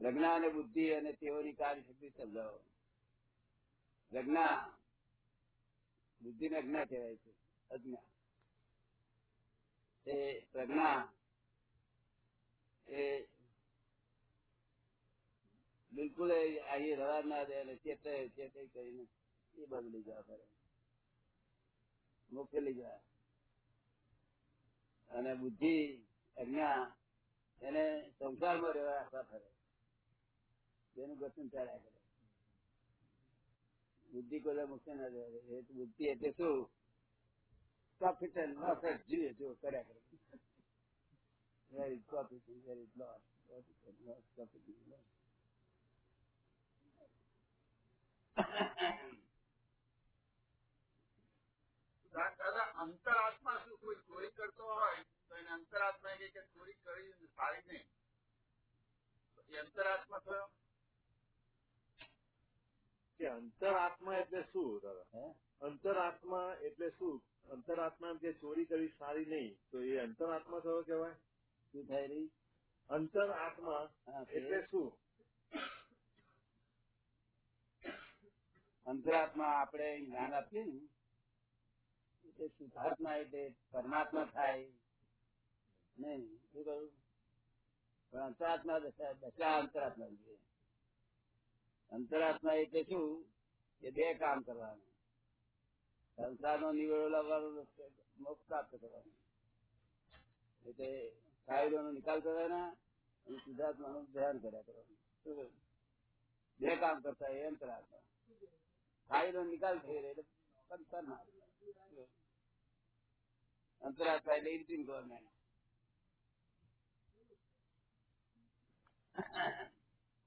પ્રજ્ઞા અને બુદ્ધિ અને તેઓની કાર્યશક્તિ સમજાવો. પ્રજ્ઞા બુદ્ધિ ને અજ્ઞા કહેવાય છે. અજ્ઞા. એ પ્રજ્ઞા એ બિલકુલ અહીં રવા ના દે અને ચેતે ચેતે કરીને એ બધું લઈ જવા કરે. મોકલી જવા અને બુદ્ધિ, અજ્ઞા એને સંસારમાં રહેવા રાખવા ફરે એનું ગઠન ચાલ્યા કરે. બુદ્ધિ કોઈ મુખ્ય ના એ બુદ્ધિ એટલે શું? પ્રોફિટ એન્ડ લોસ જીવે જો કર્યા કરે. Very profit very loss profit loss profit loss દાદા અંતરાત્મા શું કોઈ ચોરી કરતો હોય તો એને અંતરાત્મા કહે કે ચોરી કરી સારી નહીં એ અંતરાત્મા થયો કે અંતરાત્મા એટલે શું દાદા હે અંતરાત્મા એટલે શું અંતરાત્મા એમ કે કરી સારી નહીં. તો એ અંતરાત્મા થયો કહેવાય? શું થાય રહી અંતર આત્મા એટલે શું? અંતરાત્મા આપણે જ્ઞાન આપીએ ને એટલે શુદ્ધાત્મા એટલે પરમાત્મા થાય. નહીં શું કહ્યું પણ અંતરાત્મા દશા દશા અંતરાત્મા અંતરાત્મા એટલે શું? કે બે કામ કરવાનું. સંસારનો નિવેડો લાવવાનો મોક્ષ પ્રાપ્ત કરવાનો એટલે ફાઇલોનો નિકાલ કરવાના અને શુદ્ધાત્માનું ધ્યાન કર્યા કરવાનું શું કહ્યું? બે કામ કરતા એ અંતરાત્મા ફાઇલો નિકાલ થઈ રહ્યો એટલે પરમાત્મા. અંતરાત્મા એટલે ઇન્ટિમ ગવર્મેન્ટ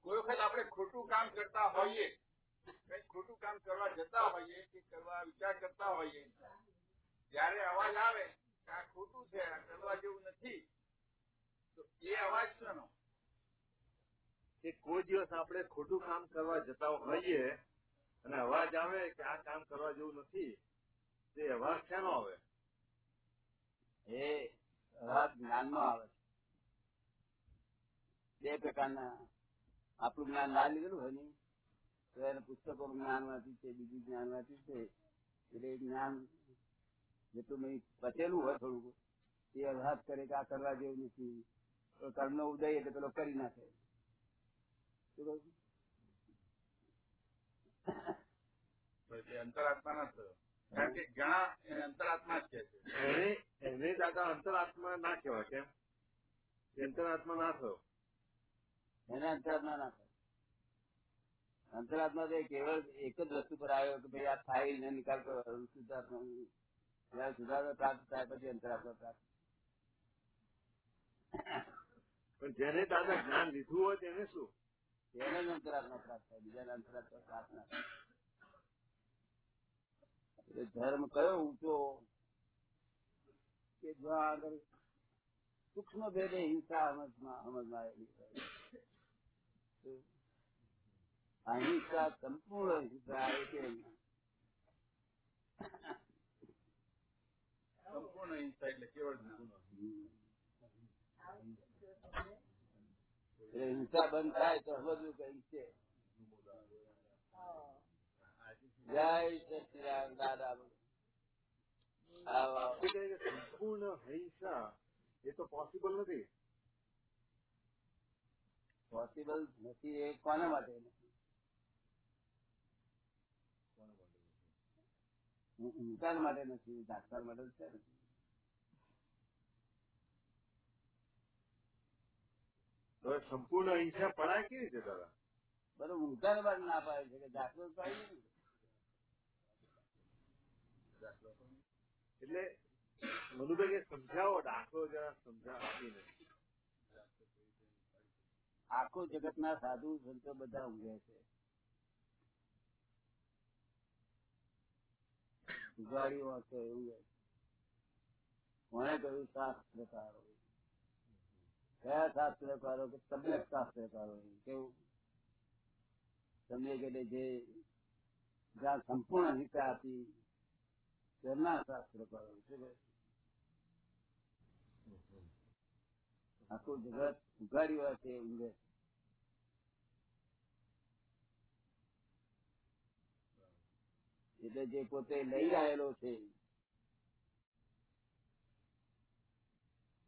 કોઈ વખત આપણે ખોટું કામ કરતા હોઈએ કઈ ખોટું કામ કરવા જતા હોઈએ કે કરવા વિચાર કરતા હોઈએ. જયારે અવાજ આવે કે આ ખોટું છે આ કરવા જેવું નથી તો એ અવાજ શાનો? કે કોઈ દિવસ આપણે ખોટું કામ કરવા જતા હોઈએ અને અવાજ આવે કે આ કામ કરવા જેવું નથી તે અવાજ શેનો આવે? એ અવાજ જ્ઞાનમાં આવે છે. બે પ્રકારના આપણું જ્ઞાન ના લીધેલું હોય ને. તો એને પુસ્તકો જ્ઞાન વાંચ્યું છે બીજું જ્ઞાન વાંચ્યું છે એટલે જ્ઞાન જેટલું મેં પચેલું હોય થોડું એ અભ્યાસ કરે કે આ કરવા જેવું નથી. તો કર્મનો ઉદય એટલે પેલો કરી નાખે. અંતરાત્મા ના થયો કારણ કે ઘણા એને અંતરાત્મા જ છે. એને એને દાદા અંતરાત્મા ના કહેવાય કેમ? અંતરાત્મા ના થયો. એને અંતરાત્મા ના થાય. અંતરાત્મા તો કેવળ એક જ વસ્તુ પર આવ્યો કે ભાઈ આ ફાઇલ ને નિકાલ કરો જયારે શુદ્ધાત્મા પ્રાપ્ત થાય પછી અંતરાત્મા પ્રાપ્ત. પણ જેને દાદા જ્ઞાન લીધું હોય તેને શું? તેને જ અંતરાત્મા પ્રાપ્ત થાય બીજાને અંતરાત્મા પ્રાપ્ત ના એટલે ધર્મ કયો ઊંચો કે જો આગળ સૂક્ષ્મ ભેદે હિંસા સમજમાં સમજમાં આવેલી? અહિંસા સંપૂર્ણ હિંસા આવે છે અહીંયા. સંપૂર્ણ હિંસા એટલે કેવળ જ્ઞાન એટલે હિંસા બંધ થાય તો સમજવું કઈ છે જય સચિદાનંદ દાદા બોલો. આવો, આવો. એ કહે કે સંપૂર્ણ અહિંસા એ તો પોસિબલ નથી પોસિબલ નથી એ કોના માટે નથી માટે નથી દાખલા માટે છે. તો સંપૂર્ણ અહિંસા પડાય કેવી રીતે દાદા? બધું ઊંઘા માટે ના પાડે છે કે દાખલો પાડે એટલે મનુભાઈ કે સમજાવો દાખલો જરા સમજાવો આપીને આખો જગત ના સાધુ સંતો બધા ઊંઘે છે. ઉગાડીઓ હશે ઊંઘે છે. કોણે કહ્યું શાસ્ત્રકારો કયા શાસ્ત્રકારો કે તબિયત શાસ્ત્રકારો કેવું તમને એટલે જે જ્યાં સંપૂર્ણ હિતા આપી તેમના શાસ્ત્રકારો શું કહે? આખું જગત ઉગાડ્યું હશે ઊંઘે એટલે જે પોતે લઈ રહેલો છે,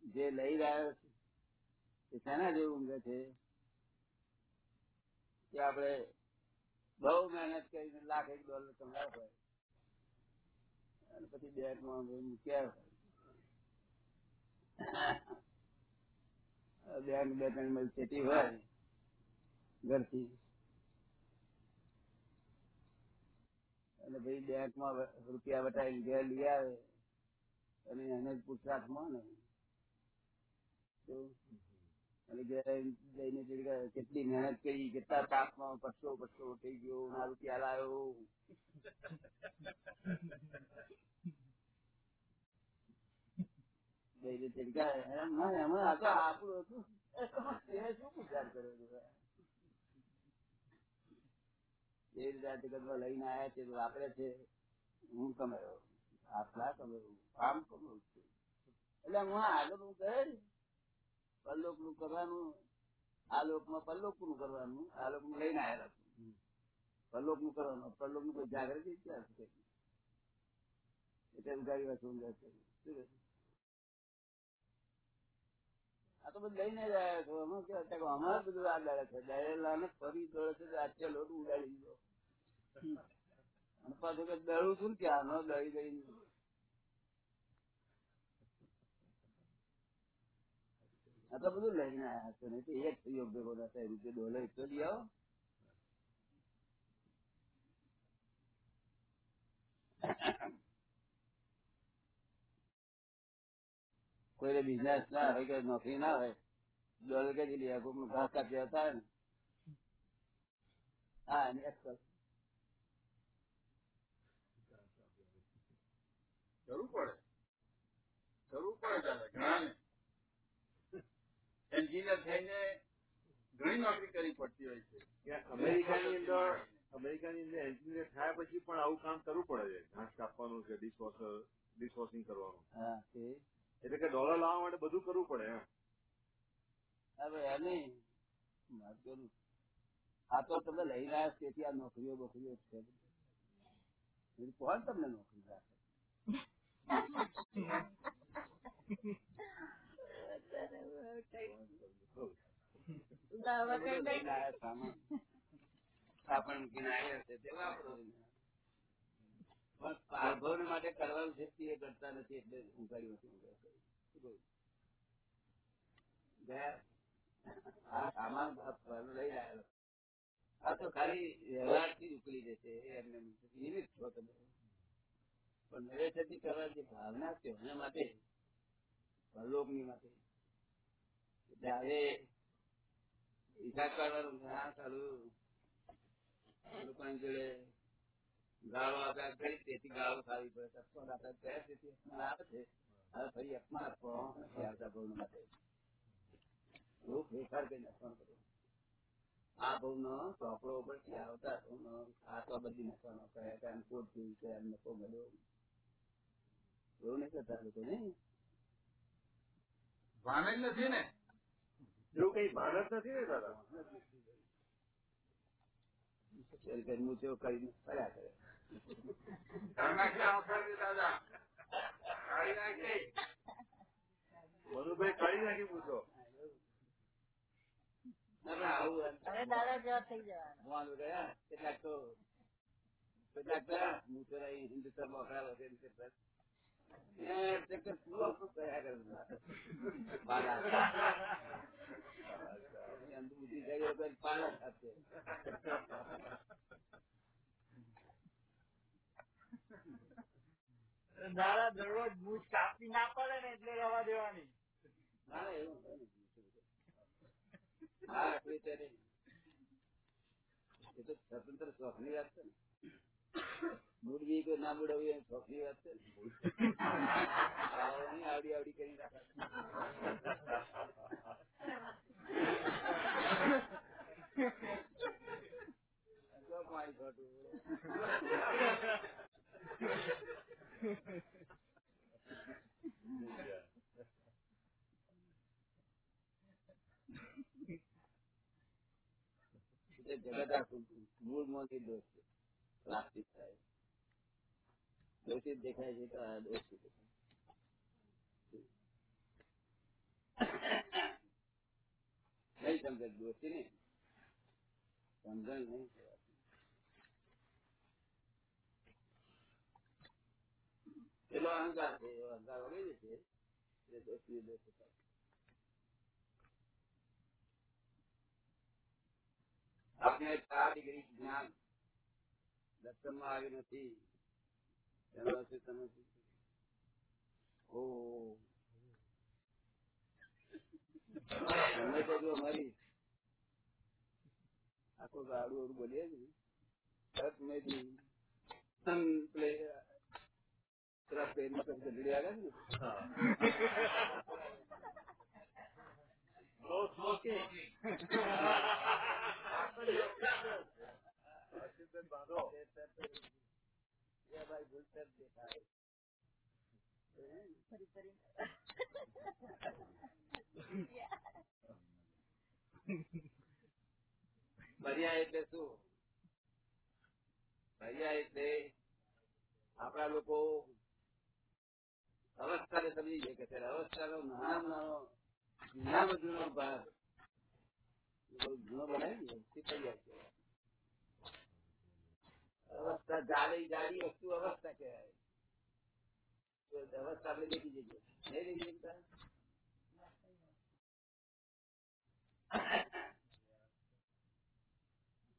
જે લઈ રહ્યો છે, એ શેના જેવું ઊંઘે છે, કે આપણે બહુ મહેનત કરીને લાખ એક ડોલર કમાયા હોય, અને પછી બેંકમાં મૂક્યા હોય. બેંક બે ત્રણ મહિલ ચેતી હોય, ઘરથી. અને ભાઈ બેંકમાં રૂપિયા વટાવી ઘેર લઈ આવે. અને એને જ માં કેટલી મહેનત કરી, કેટલા તાપમાં પછો પછો થઈ ગયો, ના રૂપિયા લાવ્યો. જઈને ચીડકાય એમ, એમાં આ તો આપણું હતું. શું વિચાર કર્યો એ રીતે આ જગતમાં લઈને આવ્યા છે વાપરે છે. હું કમાયો આટલા કમાયું કામ કમાવું છું. એટલે હું આગળ હું કહે પલ્લોકનું કરવાનું આ લોકમાં પલ્લોકનું કરવાનું આ લોકનું લઈને આવ્યા છું. પલ્લોકનું કરવાનું પલ્લોકનું કોઈ જાગૃતિ ક્યાં છે એટલે ઉગાડી વાત શું કહે? આ તો બધું લઈને જ આવ્યા છો. અમે કે અમારે બધું આ દળે છે. દળેલા ને ફરી દોડે છે આજે લોટ ઉડાડી દીધો. અને પાછું કે દળું છું ત્યાં? ન દળી દઈ આ તો બધું લઈને આવ્યા છો. નહીં તો એક યોગ્ય બધા થાય રૂપિયા ડોલર એટલો લઈ આવો. કોઈને બિઝનેસ ના હોય કે નોકરી ના હોય ડોલર કે આવે કોઈનું ઘાસ કાપી હતા ને. હા અને એક્સલ જરૂર પડે. જરૂર પડે દાદા ઘણાને. એન્જિનિયર થઈને ઘણી નોકરી કરવી પડતી હોય છે. કે અમેરિકાની અંદર અમેરિકાની અંદર એન્જિનિયર થયા પછી પણ આવું કામ કરવું પડે છે. ઘાસ કાપવાનું છે ડિશવોશર ડિશવોશિંગ કરવાનું. હા તે એટલે કે ડોલર લાવવા માટે બધું કરવું પડે એમ. હવે આ તો તમે લઈ રહ્યા છો તેથી આ નોકરીઓ બોકરીઓ છે. કોણ તમને નોકરી રાખે? સામાન. આવ્યા છે તે વાપરો. પણ પારભવને માટે કરવાનું છે તે કરતા નથી એટલે ઉગાડ્યું નથી સામાન લઈ આવ્યો આ તો ખાલી વ્યવહારથી ઉકલી જશે એમને નિમિત્ત છો તમે પણ નવેસરથી કરવા જે ભાવના છે, એના માટે, પરલોકની માટે, એટલે હવે હિસાબ ઘણા સારું લોકોની જોડે ગાળો આપ્યા કરી તેથી ગાળો ખાવી પડે અપમાન આપ્યા ગયા તેથી અપમાન આવે છે હવે ફરી અપમાન આપવા નથી આવતા ભવન માટે બહુ ફેરફાર કરી નાખવાનો બધો આ ભાવ નો ચોપડો ઉપરથી આવતા ભાવનો ખાતો બદલી નાખવાનો કયા કયા કોટ જોયું છે એમ નફો મળ્યો એવું નહીં કરતા લોકો નહીં ભાન જ નથી ને એવું કઈ ભાન જ નથી ને દાદા શેર કરી મૂછો કરીને ફર્યા કરે ઘરના ક્યાં અવસર છે દાદા કાઢી નાખી મનુભાઈ કાઢી નાખી પૂછો ના, પણ આવું હવે દાદા જેવા થઈ જવાના ભગવાન ગયા કેટલાક તો કેટલાક તો મૂછો રહી હિન્દુસ્તાન મોકલા વગેરે કરતા. એ ચક્કર દાદા દરરોજ મૂછ કાપી ના પડે ને એટલે રવા દેવાની. ના, ના, એવું હા. એ તો સ્વતંત્ર શોખની વાત છે ને. મૂળવી કે ના મૂળવી એ શોખની વાત છે ને. આવડી આવડી કરી રાખે. જગત આખું મૂળ મોથી દોષ છે પ્લાસ્ટિક થાય દોષિત દેખાય છે તો આ દોષિત દેખાય. નહીં સમજે દોષી નહીં સમજણ નહીં પેલો અહંકાર છે એવો અહંકાર વગેરે છે એટલે દોષી દોષ થાય. આપણે ચાર ડિગ્રી જ્ઞાન દર્શનમાં આવ્યું નથી. તમે શું કહો? તો અમારી આખો ગાડું ઓરું બોલીએ ને, તરત મેં તમ ગઢડી ને. પર્યાય એટલે શું? મર્યા એટલે આપણા લોકો અવસ્થાને સમજી જાય કે અવસ્થાનો નાનો નાનો નાનો ભાગ બહુ જૂનો બનાય ને તે પર્યાય કહેવાય. અવસ્થા જાડી જાડી વસ્તુ અવસ્થા કહેવાય તો અવસ્થા આપણે દેખી જઈએ નહીં દેખી શકતા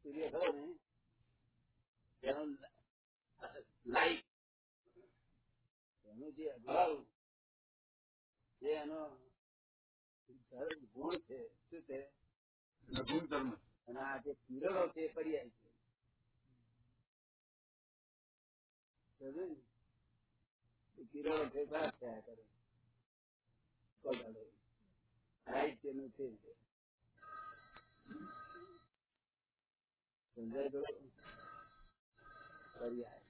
સૂર્ય ખરો ને તેનો લાઈટ એનું જે અભાવ જે એનો ધર્મ ગુણ છે શું છે ગુણધર્મ અને આ જે કિરણો છે પર્યાય છે. સમજ્યું ને? એ થયા કરે. પગાડે. છે. સમજાય પર્યાય